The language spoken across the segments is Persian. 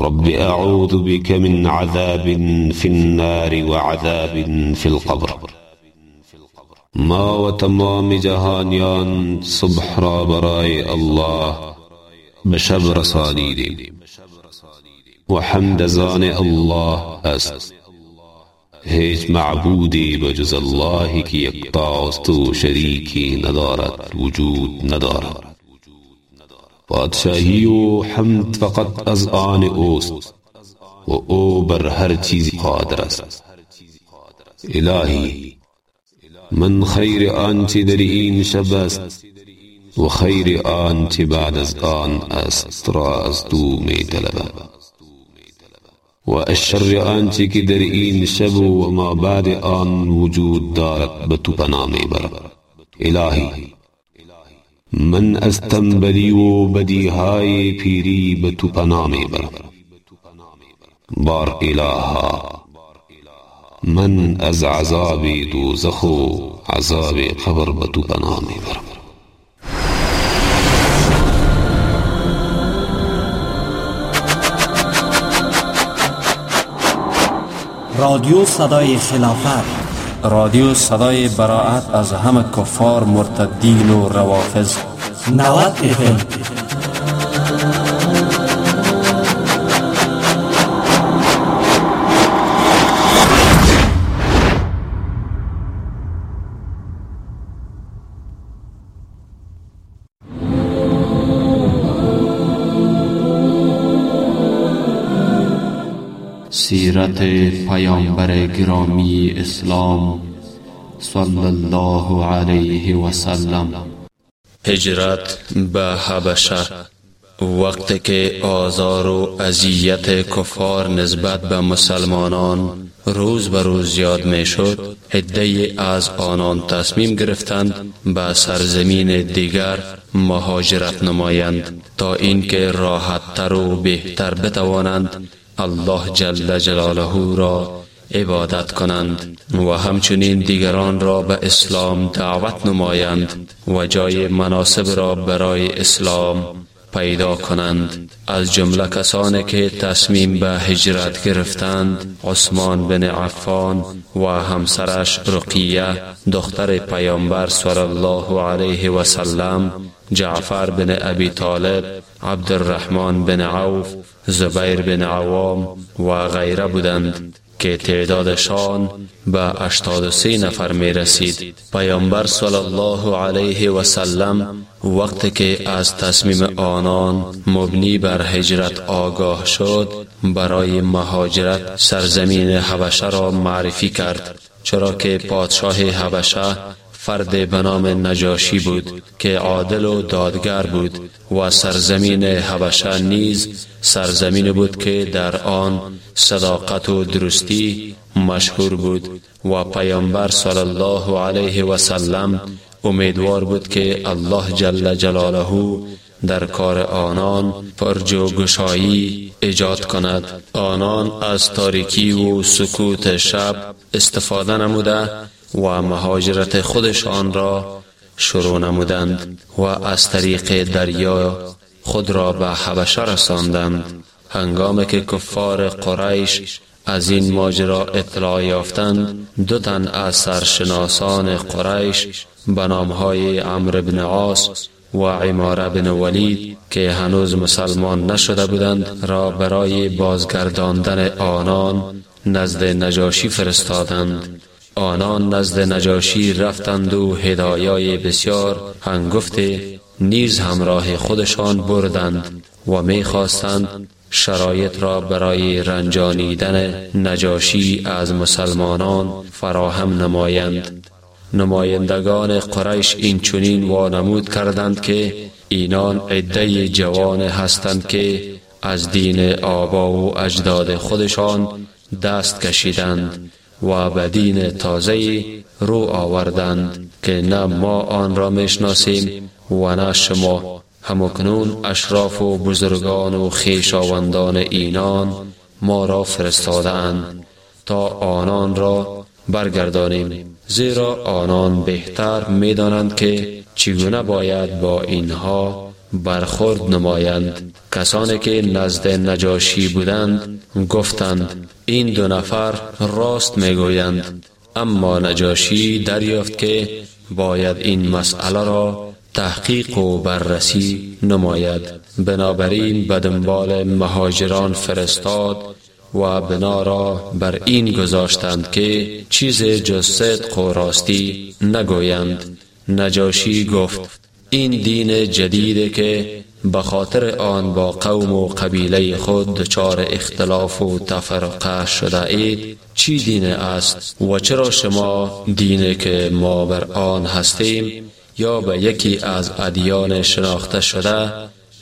رب أعوذ بك من عذاب في النار وعذاب في القبر. ما و تمام جهانیان صبح را الله به شب رسانیدیم و زان الله است. هیچ معبودی بجز الله که یکتاست و شریکی ندارد وجود ندارد. پادشاهی و حمد فقط از آن اوست و او بر هر چیزی قادر است. الهی من خیر آنچه در این شب است و خیر آنچه بعد از آن است را از تو می طلبم و الشر آنچه که در این شب و ما بعد آن وجود دارد به تو پناه می برم. الهی من از تنبلی و بدیهای پیری به تو پناه بار الها من از عذاب دوزخ و عذاب قبر به تو پناه رادیو صدای خلافت رادیو صدای براعت از همه کفار مرتدین و روافض 90 سیرت پیامبر گرامی اسلام صلی الله علیه و سلم هجرت به حبشه وقتی که آزار و اذیت کفار نسبت به مسلمانان روز به روز زیاد می شد از آنان تصمیم گرفتند به سرزمین دیگر مهاجرت نمایند تا اینکه راحتتر و بهتر بتوانند الله جل جلاله را عبادت کنند و همچنین دیگران را به اسلام دعوت نمایند و جای مناسب را برای اسلام پیدا کنند. از جمله کسانی که تصمیم به هجرت گرفتند عثمان بن عفان و همسرش رقیه دختر پیامبر صلی الله علیه و سلم جعفر بن ابی طالب عبدالرحمن بن عوف زبیر بن عوام و غیره بودند که تعدادشان به 83 نفر می رسید. پیامبر صلی الله علیه و سلم وقتی که از تصمیم آنان مبنی بر هجرت آگاه شد برای مهاجرت سرزمین حبشه را معرفی کرد چرا که پادشاه حبشه فرد به نام نجاشی بود که عادل و دادگر بود و سرزمین حبشه نیز سرزمین بود که در آن صداقت و درستی مشهور بود و پیامبر صلی الله علیه و سلم امیدوار بود که الله جل جلاله در کار آنان پرجوگشایی ایجاد کند. آنان از تاریکی و سکوت شب استفاده نموده و مهاجرت خودشان را شروع نمودند و از طریق دریا خود را به حبشه رساندند. هنگامی که کفار قریش از این ماجرا اطلاع یافتند دو تن از سرشناسان قریش به نامهای عمرو بن عاص و عماره بن ولید که هنوز مسلمان نشده بودند را برای بازگرداندن آنان نزد نجاشی فرستادند. آنان نزد نجاشی رفتند و هدایای بسیار هنگفته نیز همراه خودشان بردند و می‌خواستند شرایط را برای رنجانیدن نجاشی از مسلمانان فراهم نمایند. نمایندگان قریش این چنین وانمود کردند که اینان عده جوان هستند که از دین آبا و اجداد خودشان دست کشیدند. و به دین تازه رو آوردند که نه ما آن را می‌شناسیم و نه شما. همکنون اشراف و بزرگان و خیشاوندان اینان ما را فرستادند تا آنان را برگردانیم زیرا آنان بهتر می‌دانند که چگونه باید با اینها برخورد نمایند. کسانی که نزد نجاشی بودند گفتند این دو نفر راست می‌گویند اما نجاشی دریافت که باید این مسئله را تحقیق و بررسی نماید. بنابراین به دنبال مهاجران فرستاد و بنا را بر این گذاشتند که چیز جز صدق و راستی نگویند. نجاشی گفت این دین جدید که به خاطر آن با قوم و قبیله خود دچار اختلاف و تفرقه شده اید چی دین است؟ و چرا شما دینی که ما بر آن هستیم یا به یکی از ادیان شناخته شده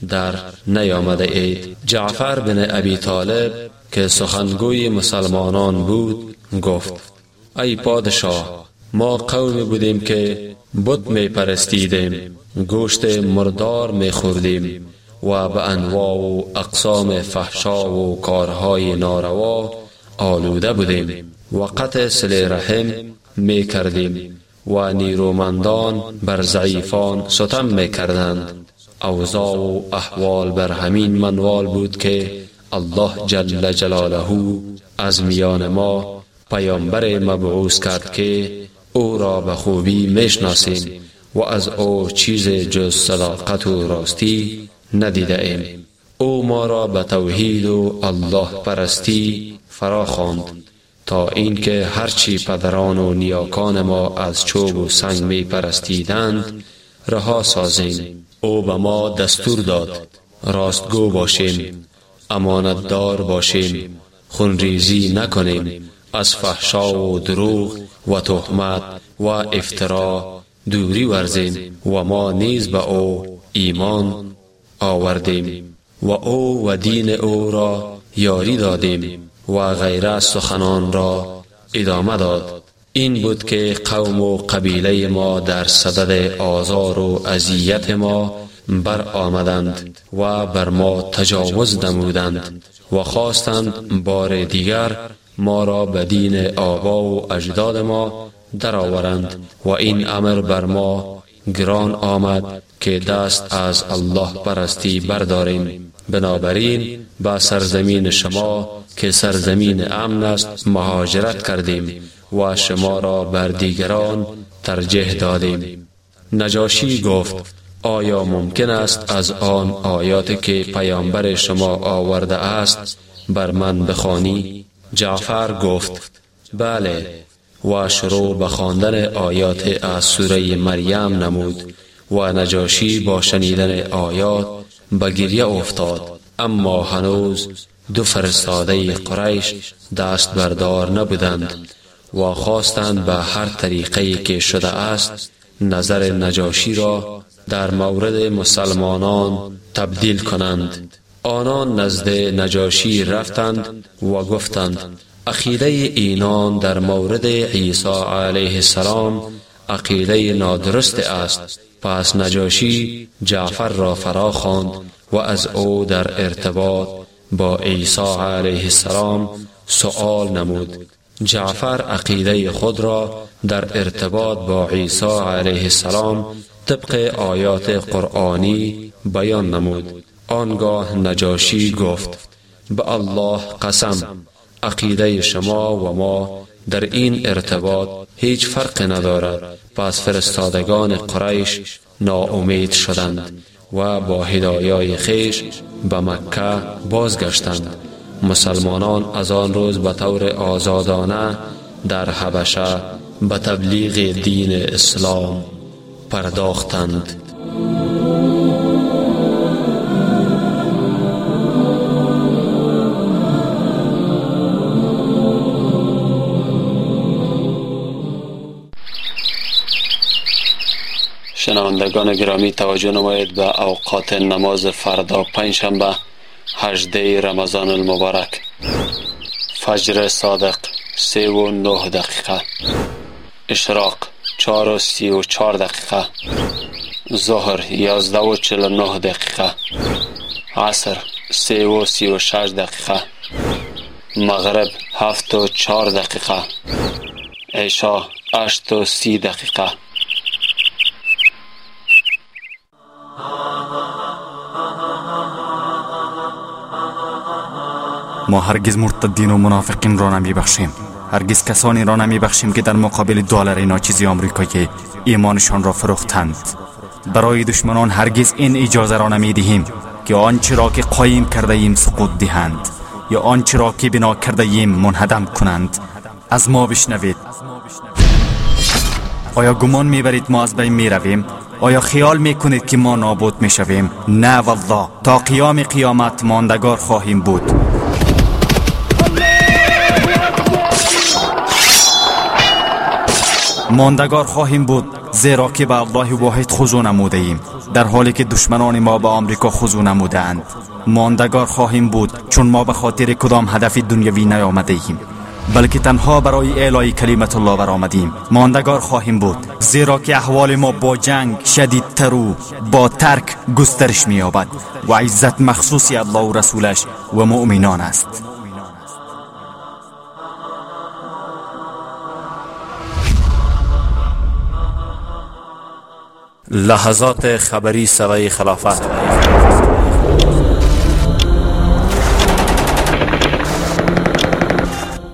در نیامده اید؟ جعفر بن ابی طالب که سخنگوی مسلمانان بود گفت ای پادشاه ما قومی بودیم که بت می پرستیدیم گوشت مردار می خوردیم و به انواع و اقسام فحشا و کارهای ناروا آلوده بودیم و قطع سل رحم می کردیم و نیرومندان بر ضعیفان ستم می کردند. اوضاع و احوال بر همین منوال بود که الله جل جلاله از میان ما پیامبر مبعوث کرد که او را به خوبی می‌شناسیم و از او چیز جز صداقت و راستی ندیده ایم. او ما را به توحید و الله پرستی فرا خواند تا اینکه هرچی پدران و نیاکان ما از چوب و سنگ می پرستیدند رها سازیم. او به ما دستور داد راستگو باشیم امانتدار باشیم خونریزی نکنیم از فحشا و دروغ و تهمت و افترا. دوری ورزیم و ما نیز به او ایمان آوردیم و او و دین او را یاری دادیم و غیره سخنان را ادامه داد. این بود که قوم و قبیله ما در صدد آزار و اذیت ما بر آمدند و بر ما تجاوز نمودند و خواستند بار دیگر ما را به دین آبا و اجداد ما درآورند و این امر بر ما گران آمد که دست از الله پرستی برداریم. بنابراین با سرزمین شما که سرزمین امن است مهاجرت کردیم و شما را بر دیگران ترجیح دادیم. نجاشی گفت آیا ممکن است از آن آیاتی که پیامبر شما آورده است بر من بخوانی؟ جعفر گفت بله. و شروع به خواندن آیات از سوره مریم نمود و نجاشی با شنیدن آیات به گریه افتاد. اما هنوز دو فرستاده قریش دست بردار نبودند و خواستند به هر طریقه که شده است نظر نجاشی را در مورد مسلمانان تبدیل کنند. آنان نزد نجاشی رفتند و گفتند عقیده اینان در مورد عیسی علیه السلام عقیده نادرست است. پس نجاشی جعفر را فرا خواند و از او در ارتباط با عیسی علیه السلام سؤال نمود. جعفر عقیده خود را در ارتباط با عیسی علیه السلام طبق آیات قرآنی بیان نمود. آنگاه نجاشی گفت به الله قسم عقیده شما و ما در این ارتباط هیچ فرق ندارد پس فرستادگان قریش ناامید شدند و با هدایای خیش به مکه بازگشتند. مسلمانان از آن روز به طور آزادانه در حبشه به تبلیغ دین اسلام پرداختند. شنوندگان گرامی توجه نمایید به اوقات نماز فردا پنجشنبه 18 رمضان المبارک. فجر صادق سه و نه دقیقه. اشراق چار و سی و چار دقیقه. ظهر یازده و چل نه دقیقه. عصر سه و سی و شش دقیقه. مغرب هفت و چار دقیقه. عشا اشت و سی دقیقه. ما هرگز مرتدین و منافقین را نمی بخشیم هرگز کسانی را نمی بخشیم که در مقابل دلار ناچیزی آمریکایی ایمانشان را فروختند. برای دشمنان هرگز این اجازه را نمی دهیم که آنچه را که قایم کرده ایم سقوط دهند یا آنچه را که بنا کرده ایم منهدم کنند. از ما بشنوید. آیا گمان می‌برید ما از بین می رویم؟ آیا خیال می کنید که ما نابود می شویم؟ نه والله. تا قیام قیامت ماندگار خواهیم بود. ماندگار خواهیم بود زیرا که به الله واحد خضو نموده ایم. در حالی که دشمنان ما به آمریکا خضو نموده اند. ماندگار خواهیم بود چون ما به خاطر کدام هدف دنیوی نیامده ایم. بلکه تنها برای اعلای کلمت الله برآمدیم ماندگار خواهیم بود. زیرا که احوال ما با جنگ شدیدتر و با ترک گسترش مییابد و عزت مخصوصی الله و رسولش و مؤمنان است. لحظات خبری صدای خلافت.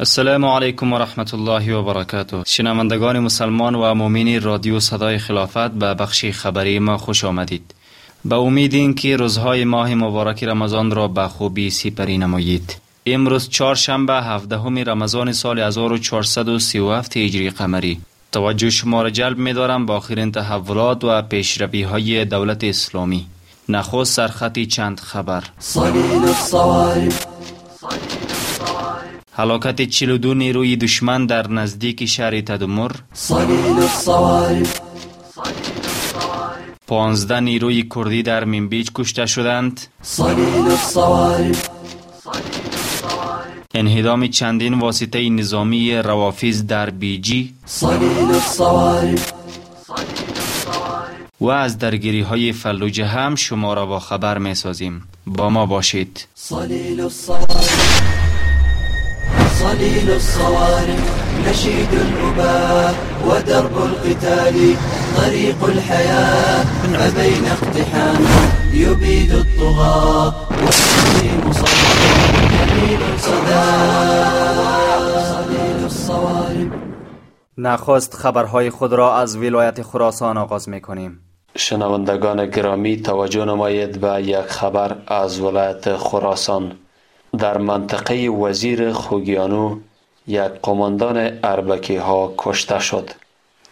السلام علیکم و رحمت الله و برکاته شنوندگان مسلمان و مؤمنی رادیو صدای خلافت به بخش خبری ما خوش آمدید به امید اینکه روزهای ماه مبارک رمضان را به خوبی سپری نمایید امروز چهارشنبه هفدهم رمضان سال 1437 هجری قمری توجه شما را جلب می دارم با آخرین تحولات و پیشروی های دولت اسلامی نخست سرخطی چند خبر هلاکت 42 نیروی دشمن در نزدیک شهر تدمر پانزده نیروی کردی در منبیج کشته شدند انهدام چندین واسطه نظامی روافیز در بیجی و از درگیری های فلوجه هم شما را با خبر می سازیم با ما باشید صليل الصوارم نشيد الأباء ودرب القتال طريق الحياة فبين اقتحام يبيد الطغاة والتسليم جميل صدى صليل الصوارم نخست خبرهای خود را از ولایت خراسان آغاز می کنیم شنوندگان گرامی توجه نمایید به یک خبر از ولایت خراسان. در منطقه وزیر خوگیانو یک قماندان اربکی ها کشته شد.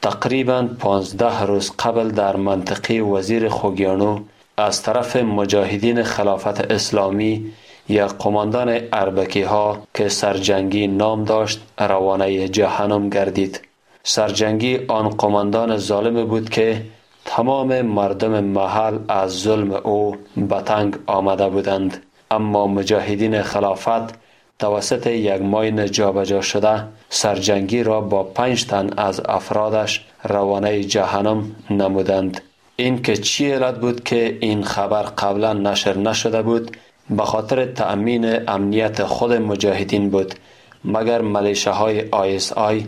تقریبا 15 روز قبل در منطقه وزیر خوگیانو از طرف مجاهدین خلافت اسلامی یا قماندان اربکی ها که سرجنگی نام داشت روانه جهنم گردید. سرجنگی آن قماندان ظالم بود که تمام مردم محل از ظلم او بتنگ آمده بودند. اما مجاهدین خلافت توسط یک ماین جابجا شده سرجنگی را با پنج تن از افرادش روانه جهنم نمودند. این که چی علت بود که این خبر قبلا نشر نشده بود به خاطر تأمین امنیت خود مجاهدین بود. مگر ملیشه های آیس آی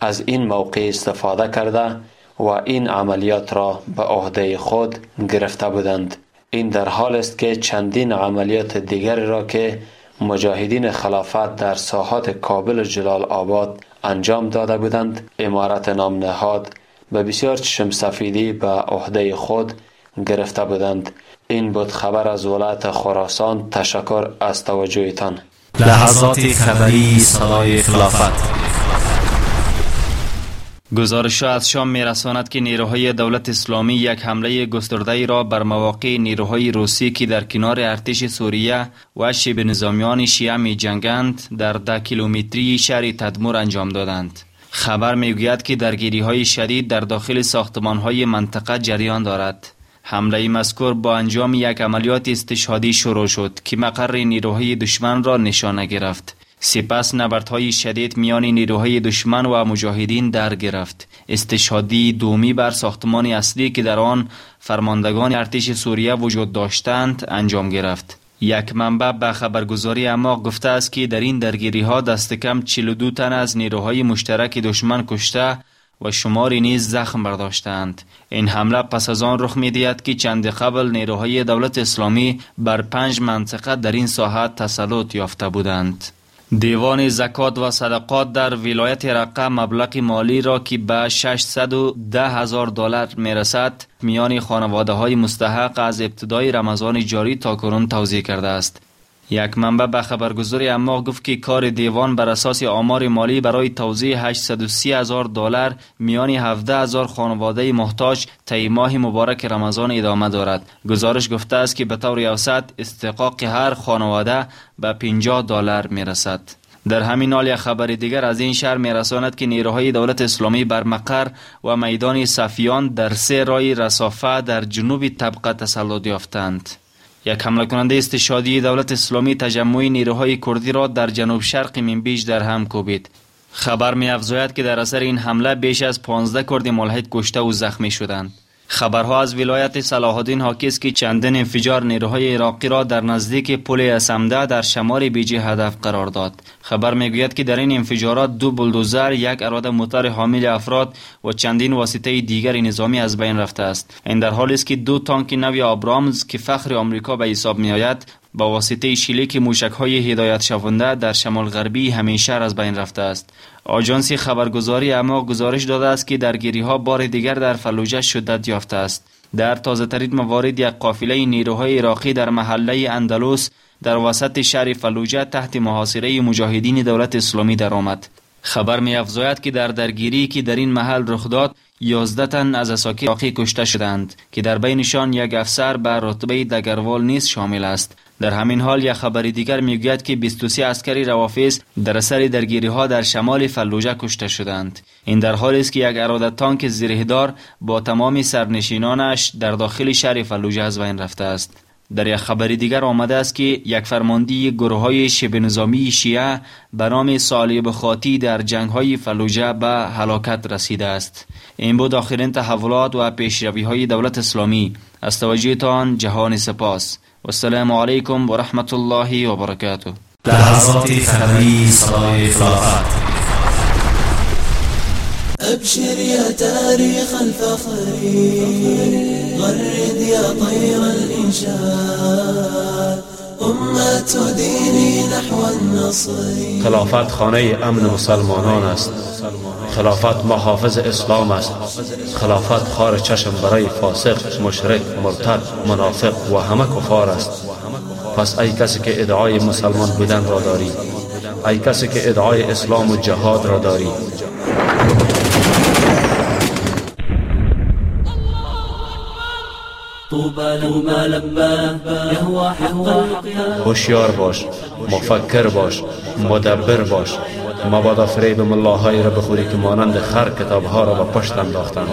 از این موقع استفاده کرده و این عملیات را به عهده خود گرفته بودند؟ این در حال است که چندین عملیات دیگر را که مجاهدین خلافت در ساحات کابل و جلال آباد انجام داده بودند امارت نام نهاد و بسیار چشم سفیدی به عهده خود گرفته بودند. این بود خبر از ولایت خراسان. تشکر از توجهتان. لحظات خبری صدای خلافت. گزارش از شام می رساند که نیروهای دولت اسلامی یک حمله گسترده را بر مواقع نیروهای روسی که در کنار ارتش سوریه و شبه نظامیان شیعه می جنگند در ده کیلومتری شهر تدمور انجام دادند. خبر می گوید که درگیری های شدید در داخل ساختمان های منطقه جریان دارد. حمله مذکور با انجام یک عملیات استشهادی شروع شد که مقر نیروهای دشمن را نشانه گرفت. سپس نبردهای شدید میان نیروهای دشمن و مجاهدین در گرفت. استشهادی دومی بر ساختمان اصلی که در آن فرماندگان ارتش سوریه وجود داشتند انجام گرفت. یک منبع به خبرگزاری اما گفته است که در این درگیری ها دست کم 42 تن از نیروهای مشترک دشمن کشته و شماری نیز زخم برداشتند. این حمله پس از آن رخ می‌دهد که چند قبل نیروهای دولت اسلامی بر پنج منطقه در این ساحت تسلط یافته بودند. دیوان زکات و صدقات در ولایت رقه مبلغ مالی را که به 610 هزار دلار می رسد میان خانواده های مستحق از ابتدای رمضان جاری تا کنون توضیح کرده است. یک منبع به خبرگزاری اما گفت که کار دیوان بر اساس آمار مالی برای توزیع 830 هزار دلار میان 17 هزار خانواده محتاج طی ماه مبارک رمضان ادامه دارد. گزارش گفته است که به طور اوسط استحقاق هر خانواده به 50 دلار می رسد در همین حال یک خبر دیگر از این شهر می رساند که نیروهای دولت اسلامی بر مقر و میدان صفیان در سه رای رسافه در جنوب طبقه تسلط یافتند. یک حمله کننده استشادی دولت اسلامی تجمع نیروهای کردی را در جنوب شرق منبیج در هم کوبید. خبر می افزاید که در اثر این حمله بیش از 15 کرد ملحد کشته و زخمی شدند. خبرها از ولایت صلاح الدین حاکی است که چندین انفجار نیروهای عراقی را در نزدیک پل اسمده در شمال بیجی هدف قرار داد. خبر می‌گوید که در این انفجارات دو بلدوزر یک اراده موتر حامل افراد و چندین واسطه دیگر نظامی از بین رفته است. این در حالی است که دو تانک نوی آبرامز که فخر آمریکا به حساب میآید با واسطه شلیک موشک های هدایت شونده در شمال غربی همین شهر از بین رفته است. آژانس خبرگزاری اما گزارش داده است که درگیری ها بار دیگر در فلوجه شدت یافته است. در تازه ترین موارد یک قافله نیروهای عراقی در محله اندلس در وسط شهر فلوجه تحت محاصره مجاهدین دولت اسلامی درآمد. خبر می افزاید که در درگیری که در این محل رخ داد 11 تن از اساکی عراقی کشته شدند که در بینشان یک افسر به رتبه دگروال نیز شامل است. در همین حال یک خبر دیگر می‌گوید که 23 عسکری روافیز در اثر درگیری ها در شمال فلوجه کشته شدند. این در حالی است که یک اراده تانک زیرهدار با تمام سرنشینانش در داخل شهر فلوجه از بین رفته است. در یک خبری دیگر آمده است که یک فرماندهی گروه های شبه نظامی شیعه به نام صالح خاطی در جنگ های فلوجه به هلاکت رسیده است. این بود آخرین تحولات و پیشروی های دولت اسلامی. از توجهتان جهان سپاس. والسلام عليكم ورحمة الله وبركاته لحظات خبری صدای خلافت. أبشر يا تاريخ الفخر غرد يا طير الإنشاد. أمة ديني نحو النصر. خلافت خانه امن مسلمانان است. خلافت محافظ اسلام است. خلافت خار چشم برای فاسق مشرک مرتد منافق و همه کفار است. پس ای کسی که ادعای مسلمان بودن را داری ای کسی که ادعای اسلام و جهاد را داری. هوشیار باش مفکر باش مدبر باش. مبادا فریب ملاهایی را بخوری که مانند خر کتابها را به پشت انداختند.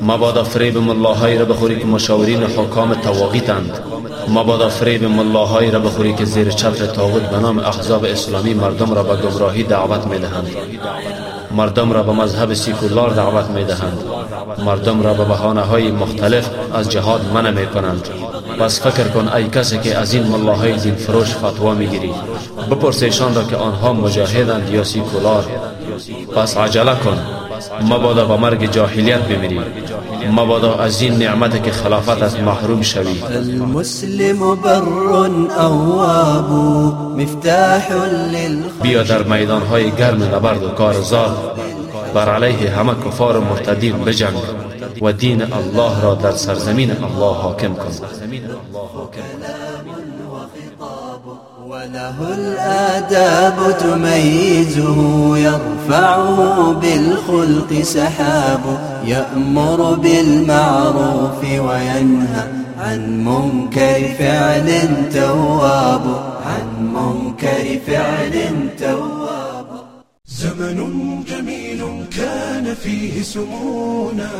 مبادا فریب ملاهایی را بخوری که مشاورین حکام تواقیتند. مبادا فریب ملاهایی را بخوری که زیر چتر تاغوت به نام احزاب اسلامی مردم را به گمراهی دعوت می‌دهند. مردم را به مذهب سیکولار دعوت می دهند مردم را به بحانه های مختلف از جهاد منع می کنند پس فکر کن ای کسی که از این ملاهای دین فروش فتوا می گیری بپرسیشان را که آنها مجاهدند یا سیکولار پس عجله کن. مبادا به مرگ جاهلیت بمیری. مبادا از این نعمت که خلافت از محروم شوی. المسلم بر اواب مفتاح بیا در میدان های گرم نبرد و کارزار. بر علیه همه کفار و مرتدین بجنگ. و دین الله را در سرزمین الله حاکم کن. وله الآداب تميزه يرفعه بالخلق سحاب يأمر بالمعروف وينهى عن منكر فعل تواب. عن منكر فعل تواب. زمن جميل كان فيه سمونا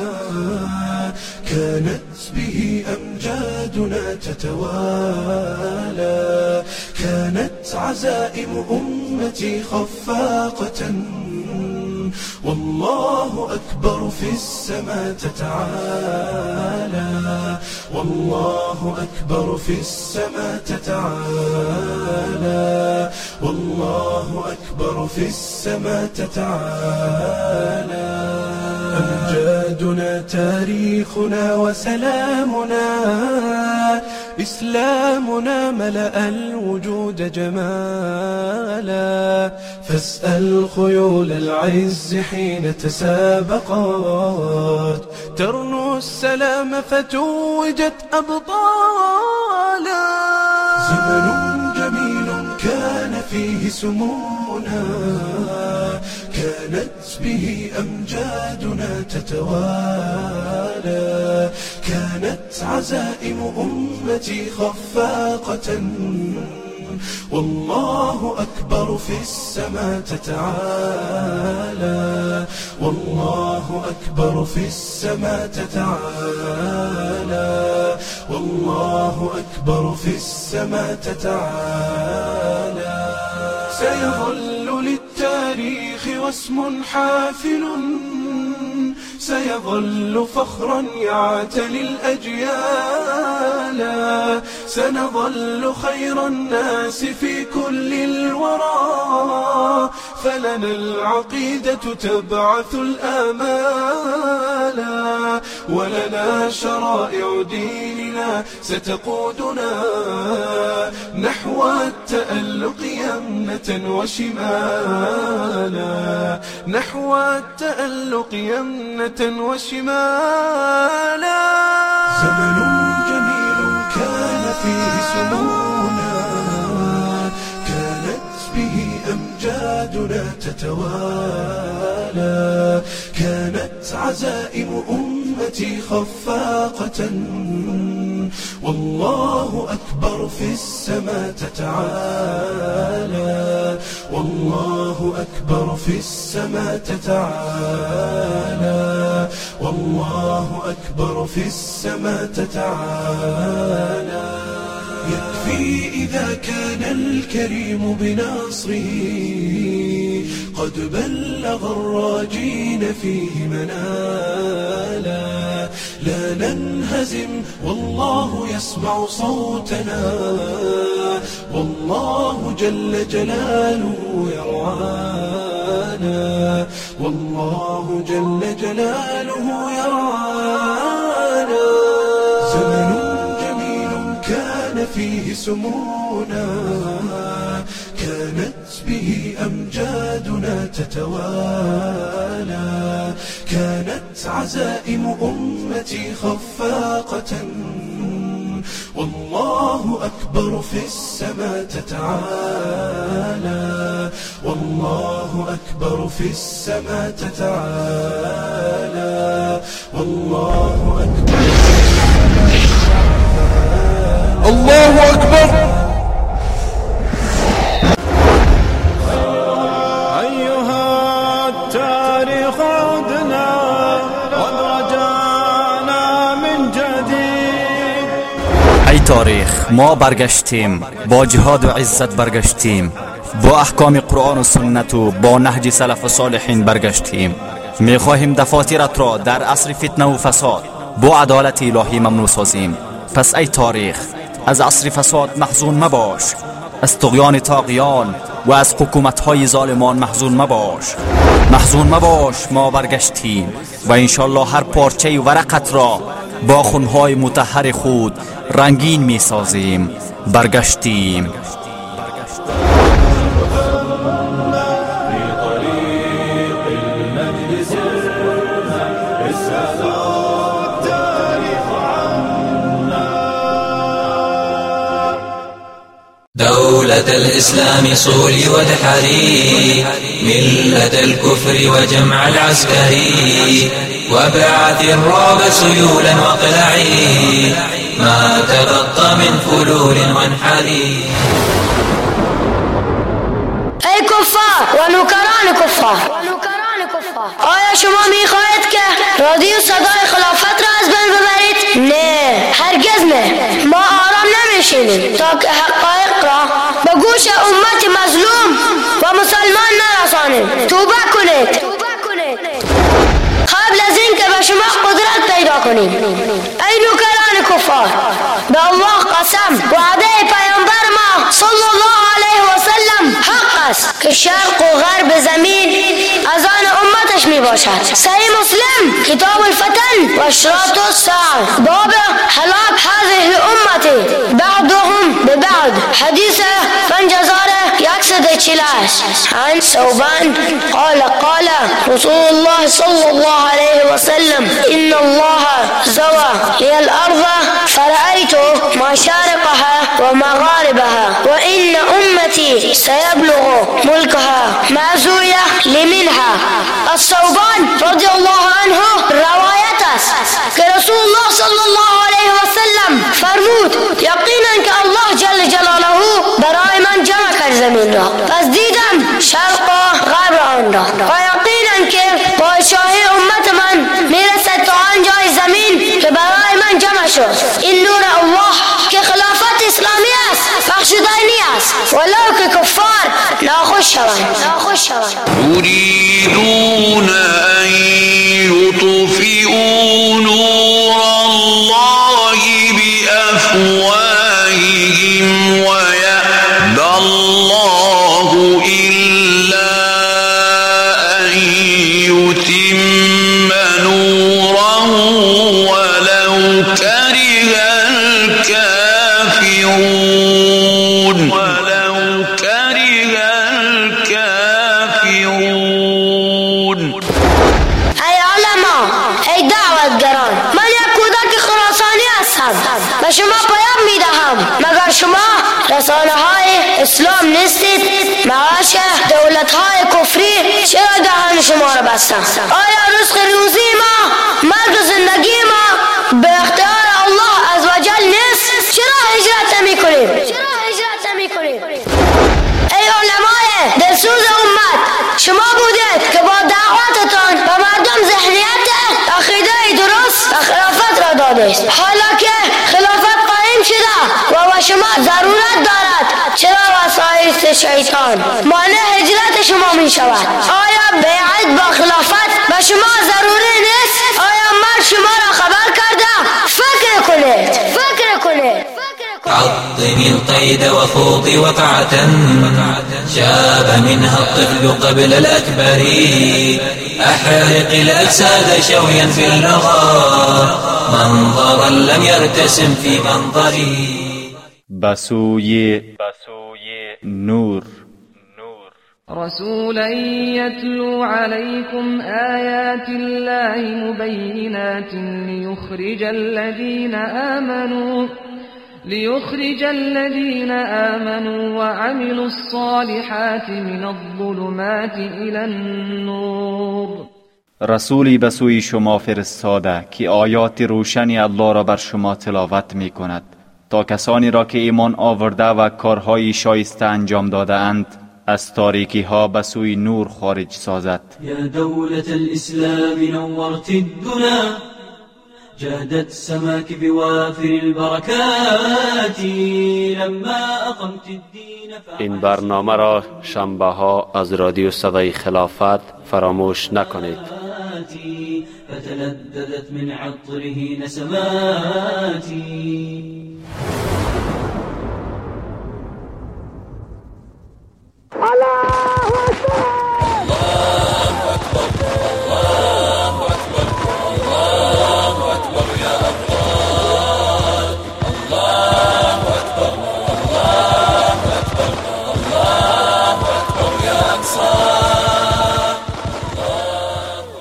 كانت به أمجادنا تتوالى كانت عزائم أمتي خفاقة. والله أكبر في السماء تتعالى. والله أكبر في السماء تتعالى. والله أكبر في السماء تتعالى. أمجادنا تاريخنا وسلامنا. إسلامنا ملأ الوجود جمالا. فاسأل خيول العز حين تسابقات ترنو السلام فتوجت أبطالا. زمن جميل كان فيه سمونا. به أمجادنا تتوالى. كانت عزائم أمتي خفاقة. والله أكبر في السماء تتعالى. والله أكبر في السماء تتعالى. والله أكبر في السماء تتعالى. سيظل للتاريخ واسم حافل سيظل فخرا يعتلي الأجيال. سنظل خير الناس في كل الورى. فلنا العقيدة تبعث الآمال ولنا شرائع ديننا ستقودنا. نحو التألق يمنة وشمالا نحو التألق يمنة وشمالا. زمن تتوالى. كانت عزائم أمتي خفاقة. والله أكبر في السماء تتعالى. والله أكبر في السماء تتعالى. والله أكبر في السماء تتعالى. يكفي إذا كان الكريم بنصره قد بلغ الراجين فيه منالا. لا ننهزم والله يسمع صوتنا. والله جل جلاله يرعانا. والله جل جلاله يرعانا. زمن فيه سمونا كانت به أمجادنا تتوالى. كانت عزائم أمتي خفاقة. والله أكبر في السماء تتعالى. والله أكبر في السماء تتعالى. والله أكبر الله أكبر أيها التاريخ عدنا قد رجعنا من جديد. ای تاریخ ما برگشتیم با جهاد و عزت برگشتیم با احکام قرآن و سنت و با نهج سلف و صالحین برگشتیم. می‌خواهیم دفاترت را در عصر فتنه و فساد با عدالت الهی ممنوع سازیم. پس ای تاریخ از عصر فساد محزون مباش از تقیان تاقیان و از حکومت های ظالمان محزون مباش. محزون مباش ما برگشتیم و انشالله هر پارچه ورقت را با خونهای متحر خود رنگین می سازیم برگشتیم. دولة الإسلام صولي ودحري ملة الكفر وجمع العسكري وابعث الرعب سيولا واقلعي ما تبقى من فلول وانحري. ای کفار و نوکران کفار آیا شما میخواهید که رادیو صدای خلافت را از بین ببرید؟ نه هرگز نه. ما آرام نمیشینیم. تا که حقایق را به گوش امت مظلوم و مسلمان نرسانیم. توبه کنید. قبل از اینکه به شما قدرت پیدا کنیم. ای نوکران کفار به الله قسم وعده پیامبر ما صلی الله علیه و سلم حق است که شرق و غرب زمین از آن امتش می باشد صحیح مسلم کتاب الفتن و اشراط الساعة باب حلاک هذه الامت. بعضهم ببعض حدیث پنجزاره یکصد چلاش عن ثوبان قال قال رسول الله صلى الله عليه وسلم إن الله زوى هي الأرض فرأيت مشارقها ومغاربها وإن أمتي سيبلغ ملكها ما زوي لمنها. الثوبان رضي الله عنه رواية است که رسول الله صلی الله علیه و سلم فرمود یقینا که الله جل جلاله برای من جمع را پس دیدم شرق غرب آن را و امت من میرسد تا آنجای زمین که جمع شد نور الله که خلافت اسلامی ولو که شوند. ناخوش شوند. شما را آیا رزق روزی ما مرد و زندگی ما به اختیار الله از وجل نیست؟ چرا هجرت نمی کنیم؟ ای علمای دلسوز امت شما بودید که با دعوتتان به مردم ذهنیت عقیده درست و خلافت را دادید حالا که خلافت قائم شده و به شما ضرورت دارد. چرا وسایل شیطان؟ مانع هجرت شما می شود آیا بیعت با خلافت به شما ضروری نیست؟ آیا مرد شما را خبر کرده؟ فکر کنید. فکر کنید. عظم القيد وخوض وقعة شاب منها الطفل قبل الأكبر. أحرق الأجساد شويا في اللغة منظرا لم يرتسم في منظري. بسوی نور. رسولا يتلو عليكم آيات الله مبينات ليخرج الذين آمنوا ليخرج الذين آمنوا وعملوا الصالحات من الظلمات إلى النور. رسولی به سوی شما فرستاده که آیات روشنی الله را بر شما تلاوت می کند تا کسانی را که ایمان آورده و کارهای شایسته انجام داده اند از تاریکی ها به سوی نور خارج سازد. یا دولت الاسلام نورت الدنا. جادت سماك بوافر البركات لما أقمت الدين این برنامه را شنبه ها از رادیو صدای خلافت فراموش نکنید. فتلذذت من عطره نسماتي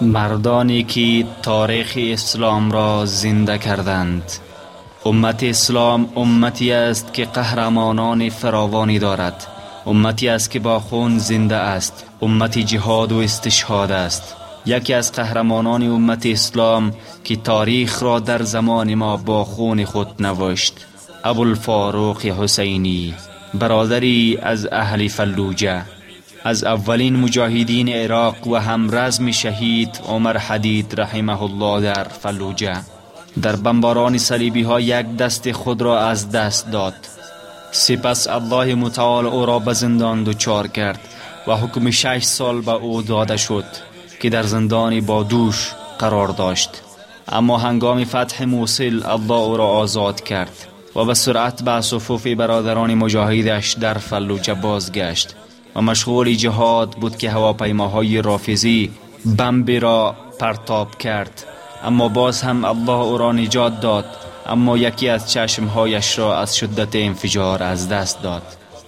مردانی که تاریخ اسلام را زنده کردند. امت اسلام امتی است که قهرمانان فراوانی دارد. امتی است که با خون زنده است. امتی جهاد و استشهاد است. یکی از قهرمانان امت اسلام که تاریخ را در زمان ما با خون خود نوشت ابوالفاروق حسینی برادری از اهل فلوجه. از اولین مجاهدین عراق و همرزم شهید عمر حدید رحمه الله در فلوجه. در بمباران صلیبی ها یک دست خود را از دست داد. سپس الله متعال او را به زندان دچار کرد و حکم شش سال به او داده شد که در زندان با دوش قرار داشت. اما هنگام فتح موصل الله او را آزاد کرد و به سرعت به صفوف برادران مجاهدش در فلوجه بازگشت. و مشغول جهاد بود که هواپیماهای رافضی بمبی را پرتاب کرد. اما باز هم الله او را نجات داد. اما یکی از چشمهایش را از شدت انفجار از دست داد.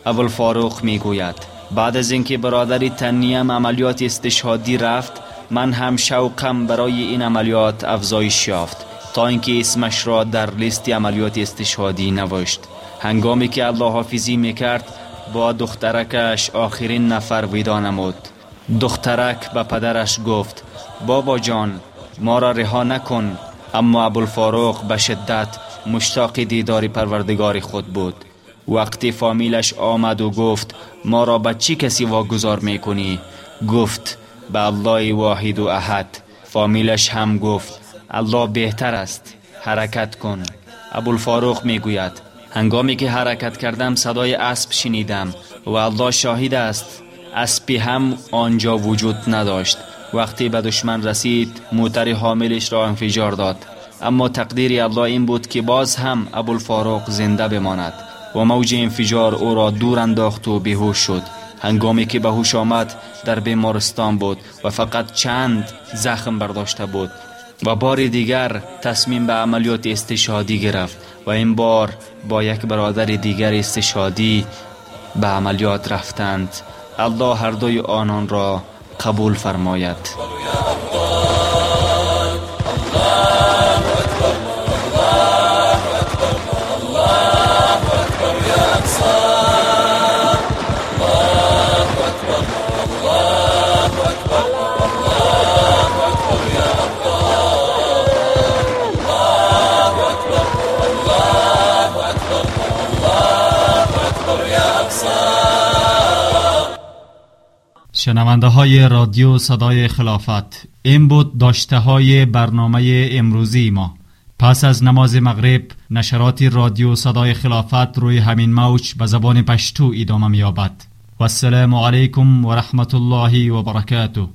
ابوالفاروق می گوید بعد از اینکه برادری تنیم عملیات استشهادی رفت من هم شوقم برای این عملیات افزایش یافت تا اینکه اسمش را در لیست عملیات استشهادی نوشت. هنگامی که الله حافظی می‌کرد با دخترکش آخرین نفر ویدا نمود. دخترک به پدرش گفت بابا جان ما را رها نکن اما ابوالفاروق به شدت مشتاق دیدار پروردگار خود بود. وقتی فامیلش آمد و گفت ما را به چی کسی واگذار می‌کنی؟ گفت به الله واحد و احد. فامیلش هم گفت الله بهتر است حرکت کن. ابوالفاروق می‌گوید هنگامی که حرکت کردم صدای اسب شنیدم و الله شاهد است اسبی هم آنجا وجود نداشت. وقتی به دشمن رسید موتر حاملش را انفجار داد. اما تقدیر الله این بود که باز هم ابوالفاروق زنده بماند و موج انفجار او را دور انداخت و بیهوش شد. هنگامی که به هوش آمد در بیمارستان بود و فقط چند زخم برداشته بود. و بار دیگر تصمیم به عملیات استشهادی گرفت و این بار با یک برادر دیگر استشهادی به عملیات رفتند. الله هر دوی آنان را قبول فرماید. شنونده های رادیو صدای خلافت. این بود داشته های برنامه امروزی ما. پس از نماز مغرب نشرات رادیو صدای خلافت روی همین موج به زبان پشتو ادامه میابد و السلام علیکم و رحمت الله و برکاته.